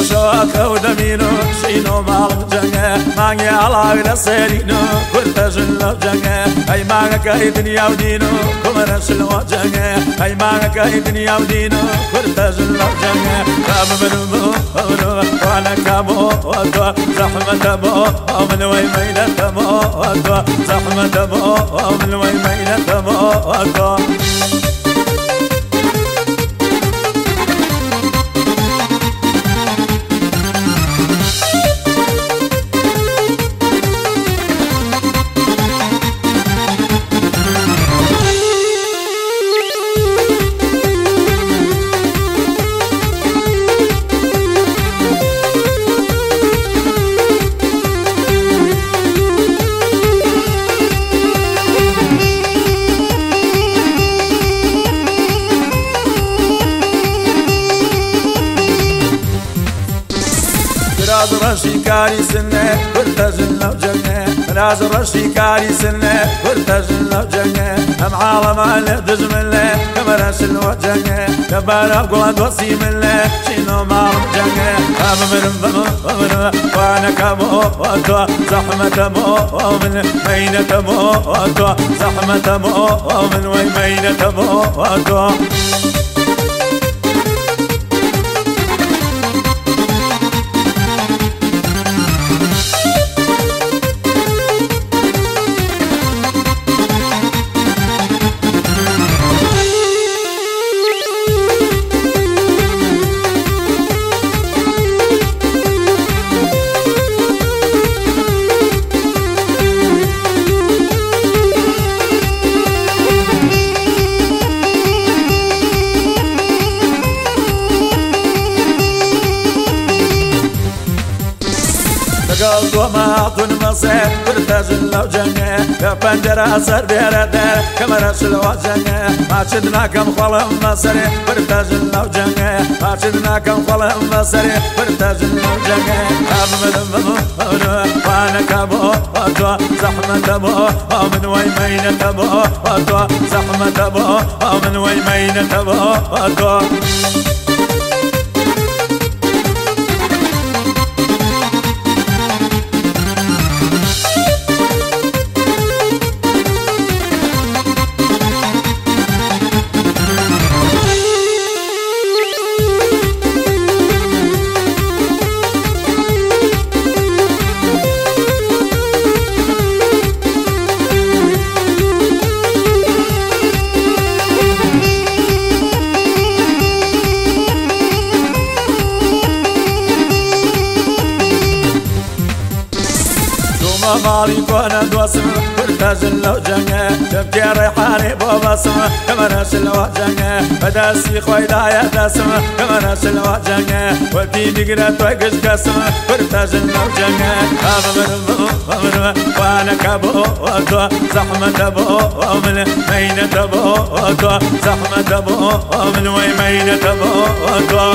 شو شوك ودمينو شينو مال جنگه مانگي على لسيرينو كنت جل جنگه اي مانگك اي دنيا ودينو كمر شلو جنگه اي مانگك اي دنيا ودينو كنت جل جنگه كام من مو وأنا كامو زحمة مو من وين ميلة مو زحمة مو من وين ميلة مو راز رشی کاری سنه ورتجن لو جنه راز رشی کاری سنه ورتجن لو جنه هم عالم على دجم الله كما رسل وجنه كبار قواد وصيم الله شنو ما جنه هم من من وأنا كمو ودوا زحمة مو من مينة مو ودوا زحمة مو من وين قلب وما أظن مصير. برتاج لو جنة كبندرة سر دير. دير كمرش لو جنة ما شدنا كم خلم مصر برتاج لو جنة ما شدنا كم خلم مصر برتاج لو جنة أبمن ممر وأنا كبو. وطوا زحمة بو ومن وين مين تبو. وطوا زحمة بو ومن وين مين تبو. مالي كون دوسم برتاج لو جنة تبكي ريحاني بو بسم كما ناس لو جنة بداسي خوي دايا دسم كما ناس لو جنة ودي نقرا توقش قسم برتاج لو جنة. أمر أمر وأنا كبو ودو زحمة بو ومن مينة بو ودو زحمة بو ومن وين مينة بو ودو